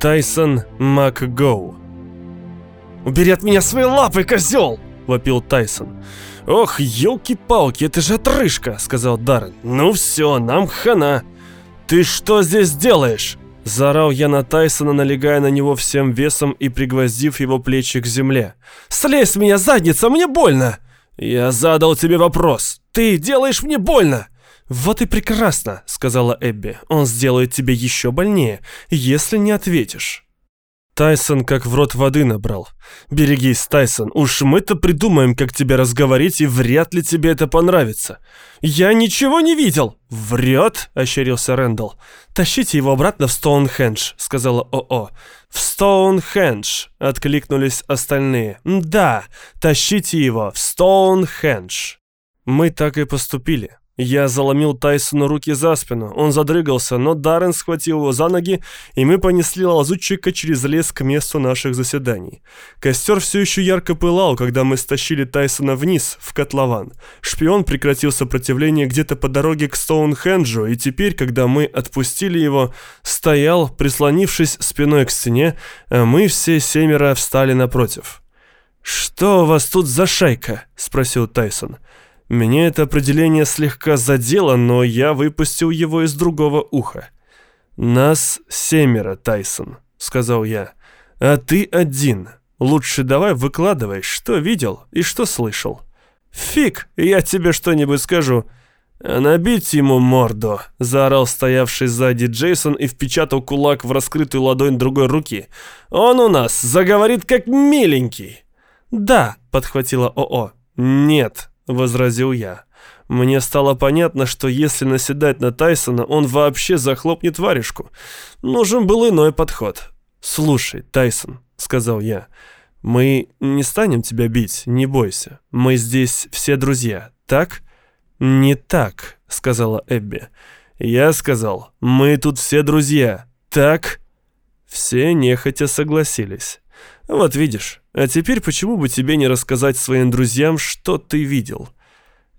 Тайсон МакГоу. «Убери от меня свои лапы, козел!» – вопил Тайсон. «Ох, елки-палки, это же отрыжка!» – сказал Даррен. «Ну все, нам хана!» «Ты что здесь делаешь?» Заорал я на Тайсона, налегая на него всем весом и пригвоздив его плечи к земле. «Слезь с меня, задница, мне больно!» «Я задал тебе вопрос. Ты делаешь мне больно!» «Вот и прекрасно», — сказала Эбби. «Он сделает тебе еще больнее, если не ответишь». Тайсон как в рот воды набрал. «Берегись, Тайсон, уж мы-то придумаем, как тебя разговорить, и вряд ли тебе это понравится». «Я ничего не видел!» «Врет!» — ощерился Рэндалл. «Тащите его обратно в Стоунхендж», — сказала ОО. «В Стоунхендж!» — откликнулись остальные. «Да, тащите его в Стоунхендж!» Мы так и поступили. Я заломил Тайсону руки за спину. Он задрыгался, но Даррен схватил его за ноги, и мы понесли лазутчика через лес к месту наших заседаний. Костер все еще ярко пылал, когда мы стащили Тайсона вниз, в котлован. Шпион прекратил сопротивление где-то по дороге к Стоунхенджу, и теперь, когда мы отпустили его, стоял, прислонившись спиной к стене, а мы все семеро встали напротив. «Что у вас тут за шайка?» – спросил Тайсон. – меня это определение слегка задело, но я выпустил его из другого уха. «Нас семеро, Тайсон», — сказал я. «А ты один. Лучше давай выкладывай, что видел и что слышал». «Фиг, я тебе что-нибудь скажу». «Набить ему морду!» – заорал стоявший сзади Джейсон и впечатал кулак в раскрытую ладонь другой руки. «Он у нас заговорит как миленький!» «Да!» – подхватила ОО. «Нет!» Возразил я. Мне стало понятно, что если наседать на Тайсона, он вообще захлопнет варежку. Нужен был иной подход. «Слушай, Тайсон», — сказал я, — «мы не станем тебя бить, не бойся. Мы здесь все друзья, так?» «Не так», — сказала Эбби. «Я сказал, мы тут все друзья, так?» Все нехотя согласились. «Вот видишь, а теперь почему бы тебе не рассказать своим друзьям, что ты видел?»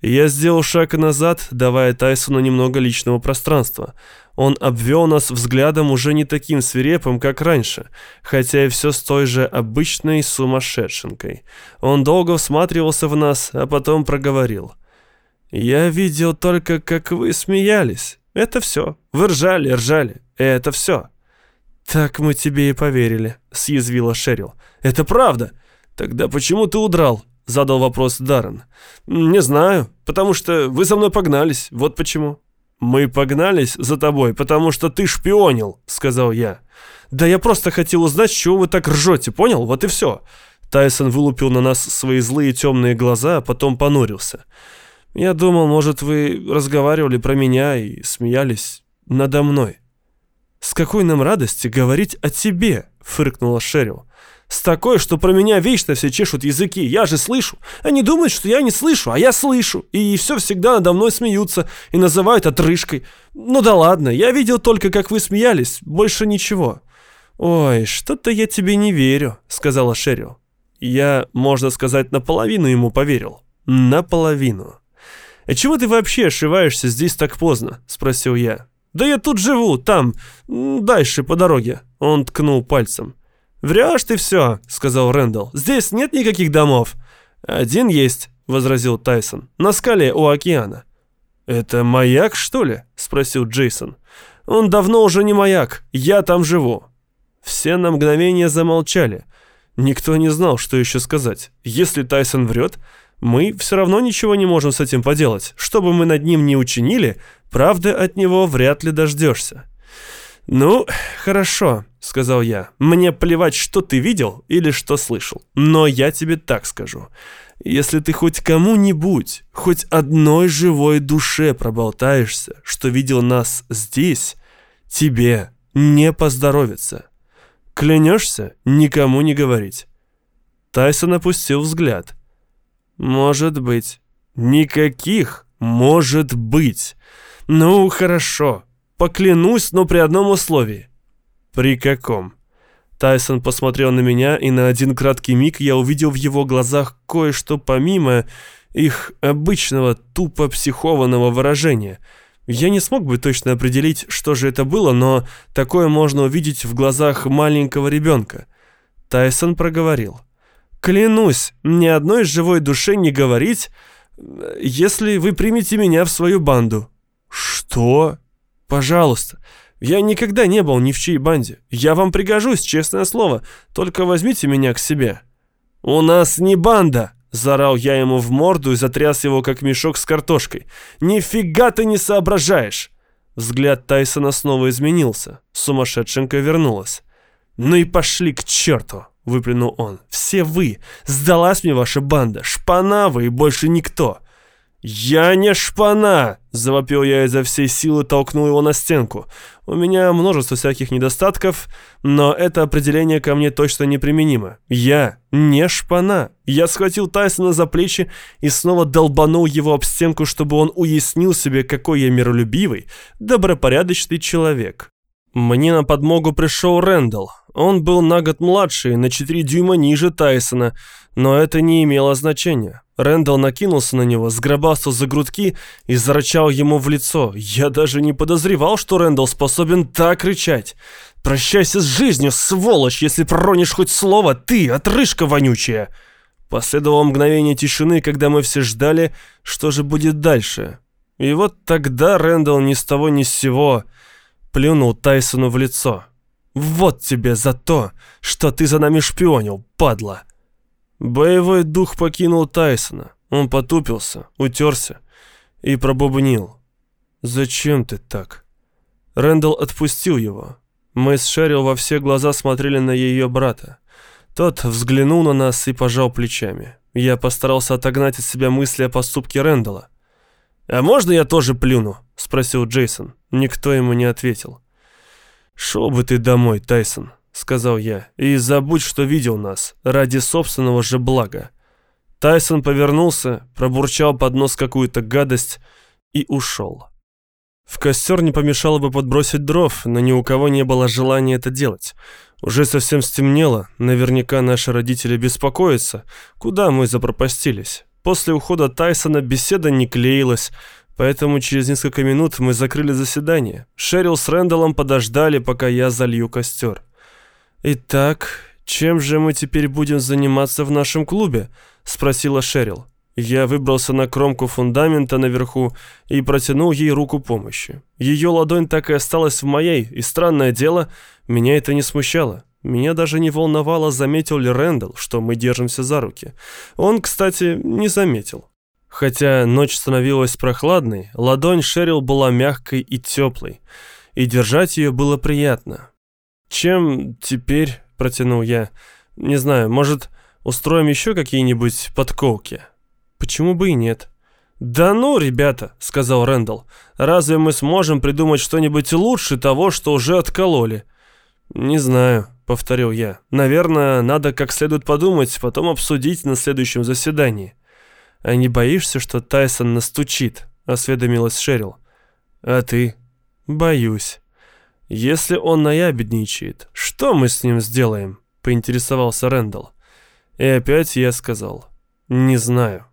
Я сделал шаг назад, давая Тайсону немного личного пространства. Он обвел нас взглядом уже не таким свирепым, как раньше, хотя и все с той же обычной сумасшедшенкой. Он долго всматривался в нас, а потом проговорил. «Я видел только, как вы смеялись. Это все. Вы ржали, ржали. Это все». «Так мы тебе и поверили», — съязвила Шерил. «Это правда. Тогда почему ты удрал?» — задал вопрос Даррен. «Не знаю, потому что вы за мной погнались, вот почему». «Мы погнались за тобой, потому что ты шпионил», — сказал я. «Да я просто хотел узнать, чего вы так ржете, понял? Вот и все». Тайсон вылупил на нас свои злые темные глаза, а потом понурился. «Я думал, может, вы разговаривали про меня и смеялись надо мной». «С какой нам радости говорить о тебе?» — фыркнула Шерил. «С такой, что про меня вечно все чешут языки. Я же слышу. Они думают, что я не слышу, а я слышу. И все всегда надо мной смеются и называют отрыжкой. Ну да ладно, я видел только, как вы смеялись. Больше ничего». «Ой, что-то я тебе не верю», — сказала Шерил. Я, можно сказать, наполовину ему поверил. Наполовину. «А чего ты вообще ошиваешься здесь так поздно?» — спросил я. «Да я тут живу, там, дальше по дороге», — он ткнул пальцем. «Врешь ты все», — сказал Рэндалл. «Здесь нет никаких домов». «Один есть», — возразил Тайсон, — «на скале у океана». «Это маяк, что ли?» — спросил Джейсон. «Он давно уже не маяк, я там живу». Все на мгновение замолчали. Никто не знал, что еще сказать. Если Тайсон врет, мы все равно ничего не можем с этим поделать. Что бы мы над ним ни учинили, правды от него вряд ли дождешься. «Ну, хорошо», — сказал я. «Мне плевать, что ты видел или что слышал. Но я тебе так скажу. Если ты хоть кому-нибудь, хоть одной живой душе проболтаешься, что видел нас здесь, тебе не поздоровится. Клянешься никому не говорить». Тайсон опустил взгляд. «Может быть». «Никаких «может быть». Ну, хорошо. Поклянусь, но при одном условии. При каком? Тайсон посмотрел на меня, и на один краткий миг я увидел в его глазах кое-что помимо их обычного тупо психованного выражения. Я не смог бы точно определить, что же это было, но такое можно увидеть в глазах маленького ребенка. Тайсон проговорил. «Клянусь, ни одной живой душе не говорить, если вы примете меня в свою банду». «Что?» «Пожалуйста. Я никогда не был ни в чьей банде. Я вам пригожусь, честное слово. Только возьмите меня к себе». «У нас не банда!» Заорал я ему в морду и затряс его, как мешок с картошкой. «Нифига ты не соображаешь!» Взгляд Тайсона снова изменился. Сумасшедшенка вернулась. «Ну и пошли к черту!» — выплюнул он. «Все вы! Сдалась мне ваша банда! Шпана вы и больше никто!» «Я не шпана!» – завопил я изо всей силы, толкнул его на стенку. У меня множество всяких недостатков, но это определение ко мне точно неприменимо. Я не шпана. Я схватил Тайсона за плечи и снова долбанул его об стенку, чтобы он уяснил себе, какой я миролюбивый, добропорядочный человек. Мне на подмогу пришел Рэндалл. Он был на год младше и на 4 дюйма ниже Тайсона, но это не имело значения. Рэндалл накинулся на него, сгробастал за грудки и зарычал ему в лицо. Я даже не подозревал, что Рэндалл способен так кричать. «Прощайся с жизнью, сволочь, если проронишь хоть слово, ты, отрыжка вонючая!» Последовало мгновение тишины, когда мы все ждали, что же будет дальше. И вот тогда Рэндалл ни с того ни с сего плюнул Тайсону в лицо. «Вот тебе за то, что ты за нами шпионил, падла!» Боевой дух покинул Тайсона. Он потупился, утерся и пробубнил. «Зачем ты так?» Рэндалл отпустил его. Мы с Шерил во все глаза смотрели на ее брата. Тот взглянул на нас и пожал плечами. Я постарался отогнать от себя мысли о поступке Рэндалла. «А можно я тоже плюну?» — спросил Джейсон. Никто ему не ответил. «Шел бы ты домой, Тайсон», — сказал я, — «и забудь, что видел нас, ради собственного же блага». Тайсон повернулся, пробурчал под нос какую-то гадость и ушел. В костер не помешало бы подбросить дров, но ни у кого не было желания это делать. Уже совсем стемнело, наверняка наши родители беспокоятся, куда мы запропастились. После ухода Тайсона беседа не клеилась, поэтому через несколько минут мы закрыли заседание. Шерил с Рэндаллом подождали, пока я залью костер. «Итак, чем же мы теперь будем заниматься в нашем клубе?» — спросила Шерил. Я выбрался на кромку фундамента наверху и протянул ей руку помощи. Ее ладонь так и осталась в моей, и странное дело, меня это не смущало. Меня даже не волновало, заметил ли Рэндалл, что мы держимся за руки. Он, кстати, не заметил. Хотя ночь становилась прохладной, ладонь Шерил была мягкой и теплой, и держать ее было приятно. «Чем теперь?» – протянул я. «Не знаю, может, устроим еще какие-нибудь подколки?» «Почему бы и нет?» «Да ну, ребята», — сказал Рэндалл, — «разве мы сможем придумать что-нибудь лучше того, что уже откололи?» «Не знаю», — повторил я. «Наверное, надо как следует подумать, потом обсудить на следующем заседании». «А не боишься, что Тайсон настучит?» — осведомилась Шерил. «А ты?» «Боюсь». «Если он наябедничает, что мы с ним сделаем?» — поинтересовался Рэндалл. И опять я сказал «Не знаю».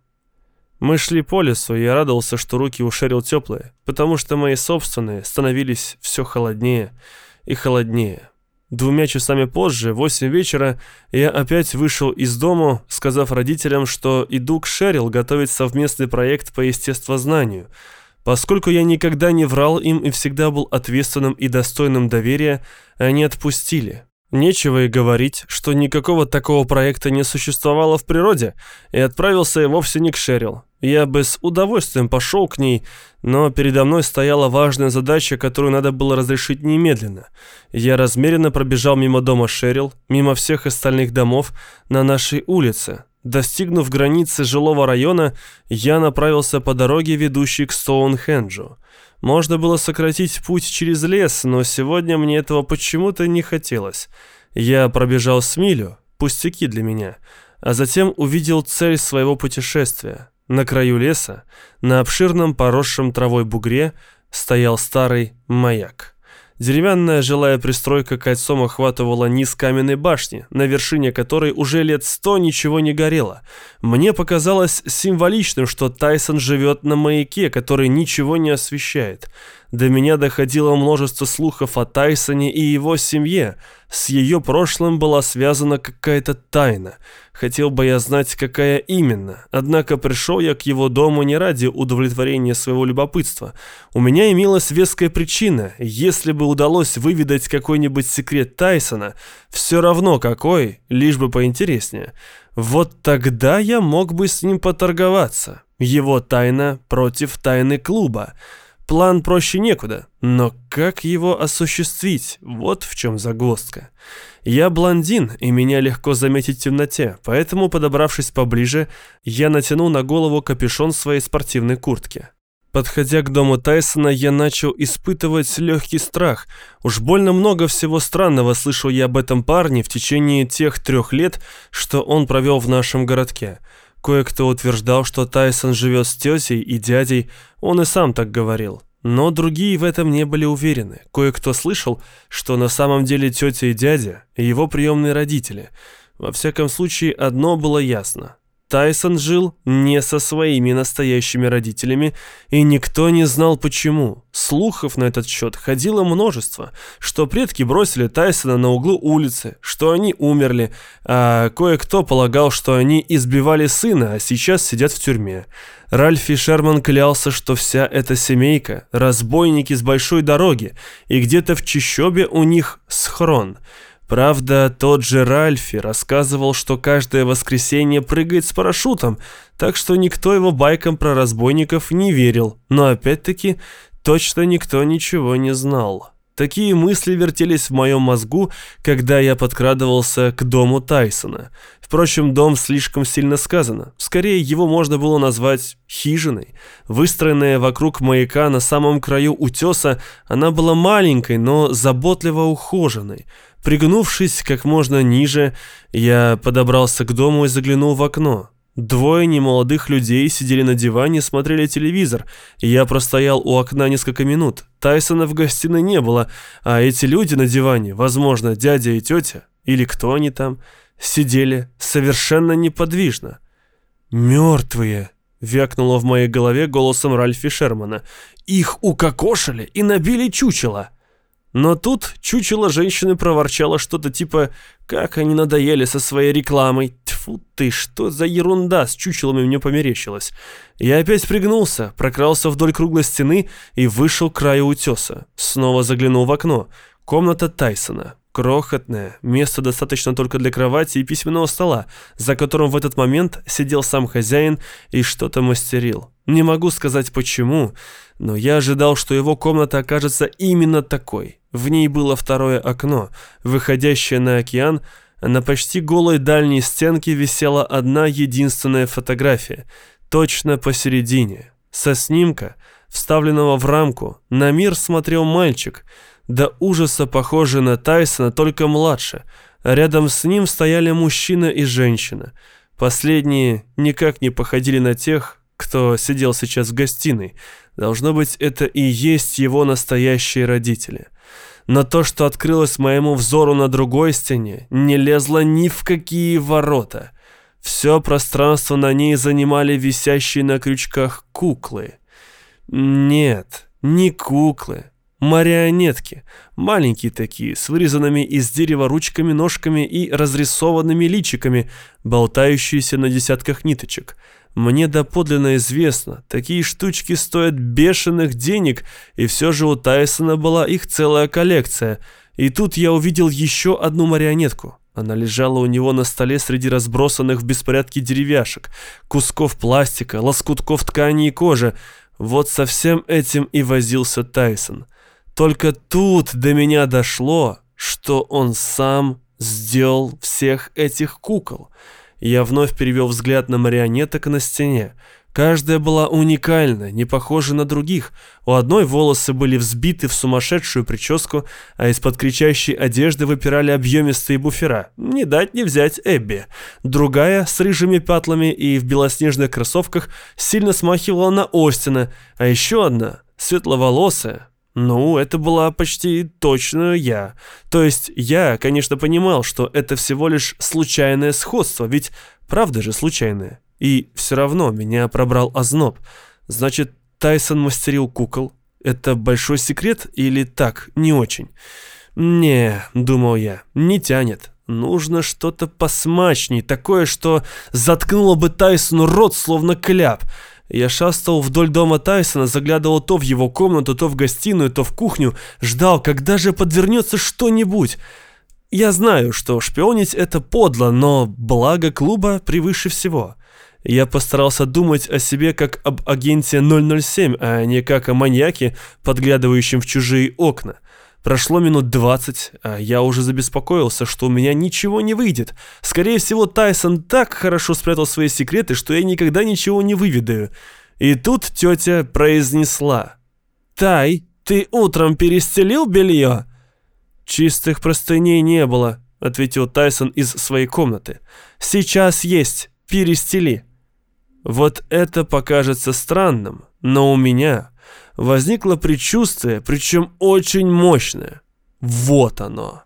Мы шли по лесу, и я радовался, что руки у Шерил теплые, потому что мои собственные становились все холоднее и холоднее. Двумя часами позже, в восемь вечера, я опять вышел из дому, сказав родителям, что иду к Шерил готовить совместный проект по естествознанию — Поскольку я никогда не врал им и всегда был ответственным и достойным доверия, они отпустили. Нечего и говорить, что никакого такого проекта не существовало в природе, и отправился я вовсе не к Шерил. Я бы с удовольствием пошел к ней, но передо мной стояла важная задача, которую надо было разрешить немедленно. Я размеренно пробежал мимо дома Шерил, мимо всех остальных домов на нашей улице, Достигнув границы жилого района, я направился по дороге, ведущей к Стоунхенджу. Можно было сократить путь через лес, но сегодня мне этого почему-то не хотелось. Я пробежал с милю, пустяки для меня, а затем увидел цель своего путешествия. На краю леса, на обширном поросшем травой бугре, стоял старый маяк. Деревянная жилая пристройка кольцом охватывала низ каменной башни, на вершине которой уже лет сто ничего не горело. Мне показалось символичным, что Тайсон живет на маяке, который ничего не освещает. До меня доходило множество слухов о Тайсоне и его семье. С ее прошлым была связана какая-то тайна. Хотел бы я знать, какая именно. Однако пришел я к его дому не ради удовлетворения своего любопытства. У меня имелась веская причина. Если бы удалось выведать какой-нибудь секрет Тайсона, все равно какой, лишь бы поинтереснее. Вот тогда я мог бы с ним поторговаться. Его тайна против тайны клуба. План проще некуда, но как его осуществить? Вот в чем загвоздка. Я блондин, и меня легко заметить в темноте, поэтому, подобравшись поближе, я натянул на голову капюшон своей спортивной куртки. Подходя к дому Тайсона, я начал испытывать легкий страх. Уж больно много всего странного слышал я об этом парне в течение тех трех лет, что он провел в нашем городке. Кое-кто утверждал, что Тайсон живет с тетей и дядей, он и сам так говорил. Но другие в этом не были уверены. Кое-кто слышал, что на самом деле тетя и дядя – его приемные родители. Во всяком случае, одно было ясно. Тайсон жил не со своими настоящими родителями, и никто не знал почему. Слухов на этот счет ходило множество, что предки бросили Тайсона на углу улицы, что они умерли, а кое-кто полагал, что они избивали сына, а сейчас сидят в тюрьме. Ральф и Шерман клялся, что вся эта семейка – разбойники с большой дороги, и где-то в чищобе у них схрон – Правда, тот же Ральфи рассказывал, что каждое воскресенье прыгает с парашютом, так что никто его байкам про разбойников не верил, но опять-таки точно никто ничего не знал. Такие мысли вертелись в моем мозгу, когда я подкрадывался к дому Тайсона. Впрочем, дом слишком сильно сказано. Скорее, его можно было назвать хижиной. Выстроенная вокруг маяка на самом краю утеса, она была маленькой, но заботливо ухоженной. Пригнувшись как можно ниже, я подобрался к дому и заглянул в окно. Двое немолодых людей сидели на диване смотрели телевизор. Я простоял у окна несколько минут. Тайсона в гостиной не было, а эти люди на диване, возможно, дядя и тетя, или кто они там, сидели совершенно неподвижно. «Мертвые!» — вякнуло в моей голове голосом Ральфи Шермана. «Их укокошили и набили чучело!» Но тут чучело женщины проворчало что-то типа «Как они надоели со своей рекламой! Тьфу ты, что за ерунда с чучелами мне померещилась!» Я опять пригнулся, прокрался вдоль круглой стены и вышел к краю утеса. Снова заглянул в окно. Комната Тайсона. Крохотное, место достаточно только для кровати и письменного стола, за которым в этот момент сидел сам хозяин и что-то мастерил. Не могу сказать почему, но я ожидал, что его комната окажется именно такой. В ней было второе окно, выходящее на океан, а на почти голой дальней стенке висела одна единственная фотография, точно посередине. Со снимка, вставленного в рамку, на мир смотрел мальчик – до ужаса похожий на Тайсона, только младше. Рядом с ним стояли мужчина и женщина. Последние никак не походили на тех, кто сидел сейчас в гостиной. Должно быть, это и есть его настоящие родители. Но то, что открылось моему взору на другой стене, не лезло ни в какие ворота. Все пространство на ней занимали висящие на крючках куклы. Нет, не куклы. Марионетки. Маленькие такие, с вырезанными из дерева ручками, ножками и разрисованными личиками, болтающиеся на десятках ниточек. Мне доподлинно известно, такие штучки стоят бешеных денег, и все же у Тайсона была их целая коллекция. И тут я увидел еще одну марионетку. Она лежала у него на столе среди разбросанных в беспорядке деревяшек, кусков пластика, лоскутков ткани и кожи. Вот со всем этим и возился Тайсон. Только тут до меня дошло, что он сам сделал всех этих кукол. Я вновь перевел взгляд на марионеток на стене. Каждая была уникальна, не похожа на других. У одной волосы были взбиты в сумасшедшую прическу, а из-под кричащей одежды выпирали объемистые буфера. Не дать не взять Эбби. Другая, с рыжими пятлами и в белоснежных кроссовках, сильно смахивала на Остина, а еще одна, светловолосая, Ну, это была почти точно я. То есть я, конечно, понимал, что это всего лишь случайное сходство, ведь правда же случайное. И все равно меня пробрал озноб. Значит, Тайсон мастерил кукол. Это большой секрет или так, не очень? Не, думал я, не тянет. Нужно что-то посмачней, такое, что заткнуло бы Тайсону рот, словно кляп. Я шастал вдоль дома Тайсона, заглядывал то в его комнату, то в гостиную, то в кухню, ждал, когда же подвернется что-нибудь. Я знаю, что шпионить это подло, но благо клуба превыше всего. Я постарался думать о себе как об агенте 007, а не как о маньяке, подглядывающем в чужие окна. Прошло минут двадцать, а я уже забеспокоился, что у меня ничего не выйдет. Скорее всего, Тайсон так хорошо спрятал свои секреты, что я никогда ничего не выведаю. И тут тетя произнесла. «Тай, ты утром перестелил белье?» «Чистых простыней не было», — ответил Тайсон из своей комнаты. «Сейчас есть, перестели». Вот это покажется странным, но у меня возникло предчувствие, причем очень мощное. Вот оно.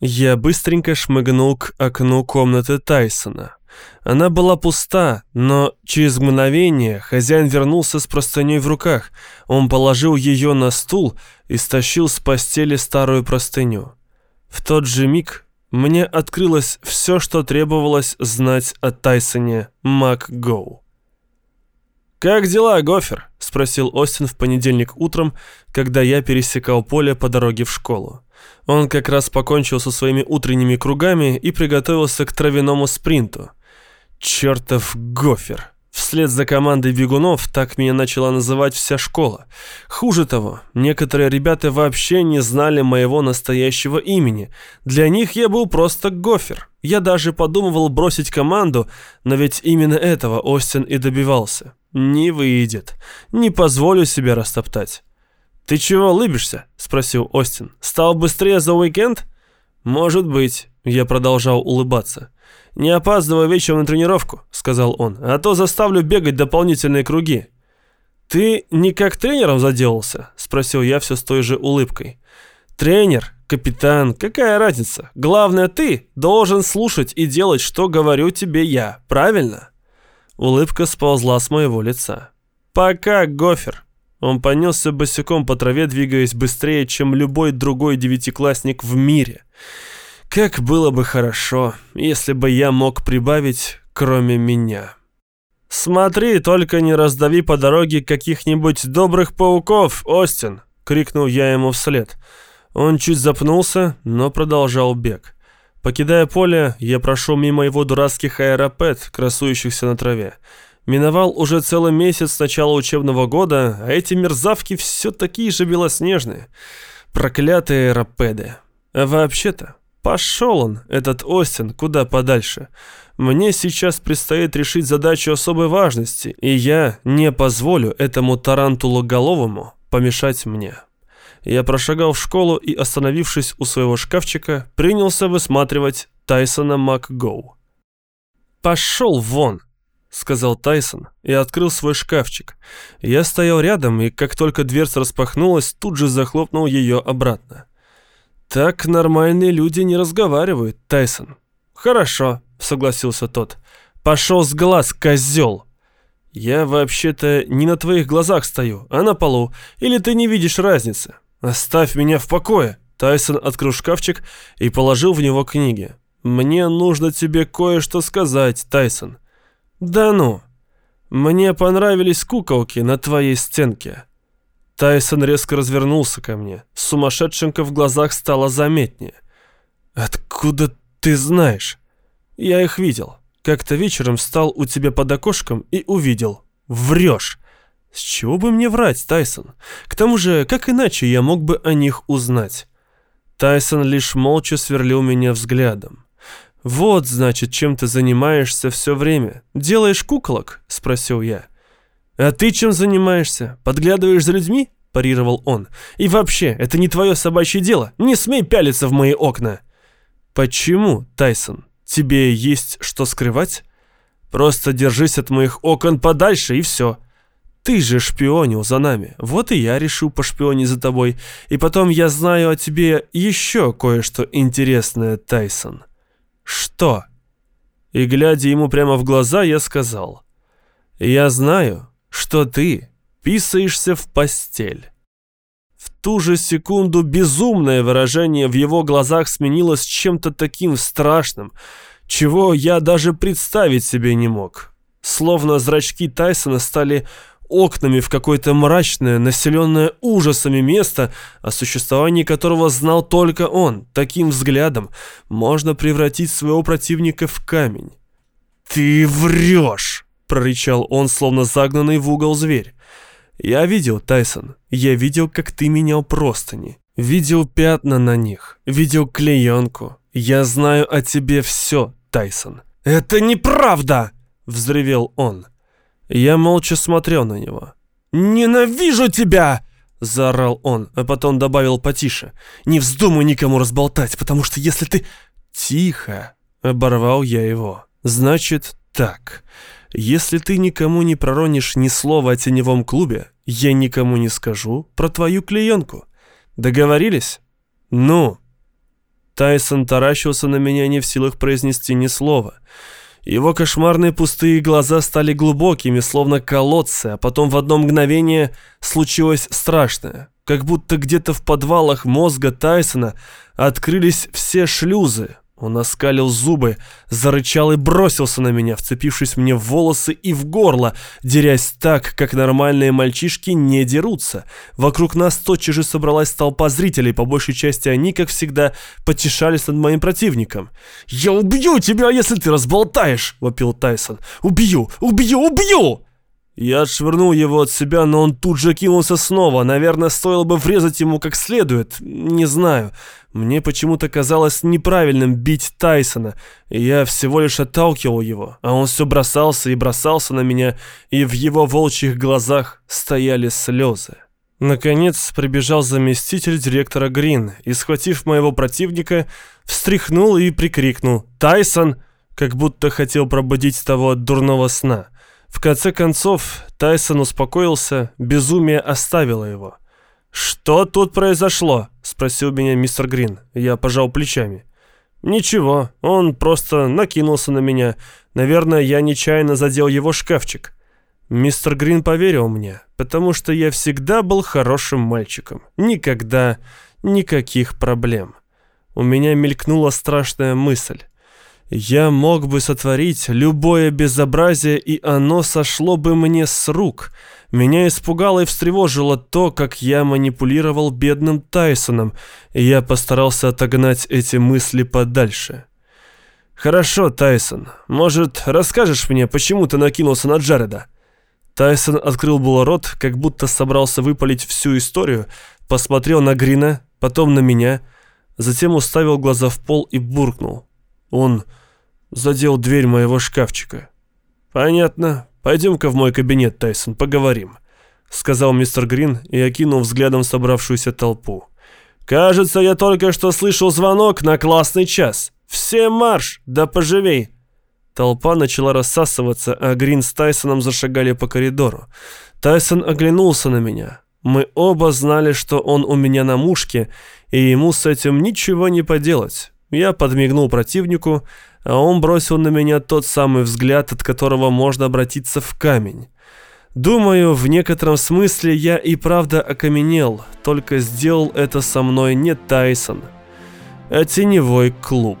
Я быстренько шмыгнул к окну комнаты Тайсона. Она была пуста, но через мгновение хозяин вернулся с простыней в руках. Он положил ее на стул и стащил с постели старую простыню. В тот же миг мне открылось все, что требовалось знать о Тайсоне МакГоу. «Как дела, Гофер?» — спросил Остин в понедельник утром, когда я пересекал поле по дороге в школу. Он как раз покончил со своими утренними кругами и приготовился к травяному спринту. «Чертов Гофер!» Вслед за командой бегунов так меня начала называть вся школа. Хуже того, некоторые ребята вообще не знали моего настоящего имени. Для них я был просто гофер. Я даже подумывал бросить команду, но ведь именно этого Остин и добивался. Не выйдет. Не позволю себе растоптать. «Ты чего улыбишься?» – спросил Остин. «Стал быстрее за уикенд?» «Может быть», – я продолжал улыбаться. «Не опаздывай вечером на тренировку», — сказал он, «а то заставлю бегать дополнительные круги». «Ты не как тренером заделался?» — спросил я все с той же улыбкой. «Тренер, капитан, какая разница? Главное, ты должен слушать и делать, что говорю тебе я, правильно?» Улыбка сползла с моего лица. «Пока, Гофер!» Он понесся босиком по траве, двигаясь быстрее, чем любой другой девятиклассник в мире. Как было бы хорошо, если бы я мог прибавить, кроме меня. «Смотри, только не раздави по дороге каких-нибудь добрых пауков, Остин!» — крикнул я ему вслед. Он чуть запнулся, но продолжал бег. Покидая поле, я прошел мимо его дурацких аэропед, красующихся на траве. Миновал уже целый месяц с начала учебного года, а эти мерзавки все такие же белоснежные. Проклятые аэропеды. А вообще-то, Пошел он, этот Остин, куда подальше. Мне сейчас предстоит решить задачу особой важности, и я не позволю этому тарантулоголовому помешать мне. Я прошагал в школу и, остановившись у своего шкафчика, принялся высматривать Тайсона МакГоу. «Пошел вон!» — сказал Тайсон и открыл свой шкафчик. Я стоял рядом, и как только дверца распахнулась, тут же захлопнул ее обратно. «Так нормальные люди не разговаривают, Тайсон». «Хорошо», — согласился тот. «Пошел с глаз, козел!» «Я вообще-то не на твоих глазах стою, а на полу. Или ты не видишь разницы? Оставь меня в покое!» Тайсон открыл шкафчик и положил в него книги. «Мне нужно тебе кое-что сказать, Тайсон». «Да ну! Мне понравились куколки на твоей стенке». Тайсон резко развернулся ко мне. Сумасшедшенка в глазах стало заметнее. «Откуда ты знаешь?» «Я их видел. Как-то вечером встал у тебя под окошком и увидел. Врешь!» «С чего бы мне врать, Тайсон? К тому же, как иначе я мог бы о них узнать?» Тайсон лишь молча сверлил меня взглядом. «Вот, значит, чем ты занимаешься все время. Делаешь куколок?» – спросил я. «А ты чем занимаешься? Подглядываешь за людьми?» – парировал он. «И вообще, это не твое собачье дело. Не смей пялиться в мои окна!» «Почему, Тайсон? Тебе есть что скрывать?» «Просто держись от моих окон подальше, и все». Ты же шпионил за нами, вот и я решил пошпионить за тобой. И потом я знаю о тебе еще кое-что интересное, Тайсон. Что? И глядя ему прямо в глаза, я сказал. Я знаю, что ты писаешься в постель. В ту же секунду безумное выражение в его глазах сменилось чем-то таким страшным, чего я даже представить себе не мог. Словно зрачки Тайсона стали окнами в какое-то мрачное, населенное ужасами место, о существовании которого знал только он. Таким взглядом можно превратить своего противника в камень. «Ты врешь!» — прорычал он, словно загнанный в угол зверь. «Я видел, Тайсон, я видел, как ты менял простыни, видел пятна на них, видел клеенку. Я знаю о тебе все, Тайсон». «Это неправда!» — взревел он. Я молча смотрел на него. «Ненавижу тебя!» — заорал он, а потом добавил потише. «Не вздумай никому разболтать, потому что если ты...» «Тихо!» — оборвал я его. «Значит так. Если ты никому не проронишь ни слова о теневом клубе, я никому не скажу про твою клеенку. Договорились? Ну?» Тайсон таращился на меня не в силах произнести ни слова. Его кошмарные пустые глаза стали глубокими, словно колодцы, а потом в одно мгновение случилось страшное. Как будто где-то в подвалах мозга Тайсона открылись все шлюзы, он оскалил зубы, зарычал и бросился на меня, вцепившись мне в волосы и в горло, дерясь так, как нормальные мальчишки не дерутся. Вокруг нас тотчас же собралась толпа зрителей, по большей части они, как всегда, потешались над моим противником. «Я убью тебя, если ты разболтаешь!» — вопил Тайсон. «Убью! Убью! Убью!» Я отшвырнул его от себя, но он тут же кинулся снова. Наверное, стоило бы врезать ему как следует. Не знаю. Мне почему-то казалось неправильным бить Тайсона. Я всего лишь отталкивал его. А он все бросался и бросался на меня, и в его волчьих глазах стояли слезы. Наконец прибежал заместитель директора Грин и, схватив моего противника, встряхнул и прикрикнул «Тайсон!», как будто хотел пробудить того от дурного сна. В конце концов, Тайсон успокоился, безумие оставило его. «Что тут произошло?» — спросил меня мистер Грин. Я пожал плечами. «Ничего, он просто накинулся на меня. Наверное, я нечаянно задел его шкафчик». Мистер Грин поверил мне, потому что я всегда был хорошим мальчиком. Никогда никаких проблем. У меня мелькнула страшная мысль. Я мог бы сотворить любое безобразие, и оно сошло бы мне с рук. Меня испугало и встревожило то, как я манипулировал бедным Тайсоном, и я постарался отогнать эти мысли подальше. «Хорошо, Тайсон, может, расскажешь мне, почему ты накинулся на Джареда?» Тайсон открыл было рот, как будто собрался выпалить всю историю, посмотрел на Грина, потом на меня, затем уставил глаза в пол и буркнул. Он задел дверь моего шкафчика. «Понятно. Пойдем-ка в мой кабинет, Тайсон, поговорим», — сказал мистер Грин и окинул взглядом собравшуюся толпу. «Кажется, я только что слышал звонок на классный час. Все марш, да поживей!» Толпа начала рассасываться, а Грин с Тайсоном зашагали по коридору. Тайсон оглянулся на меня. Мы оба знали, что он у меня на мушке, и ему с этим ничего не поделать. Я подмигнул противнику, а он бросил на меня тот самый взгляд, от которого можно обратиться в камень. Думаю, в некотором смысле я и правда окаменел, только сделал это со мной не Тайсон, а теневой клуб.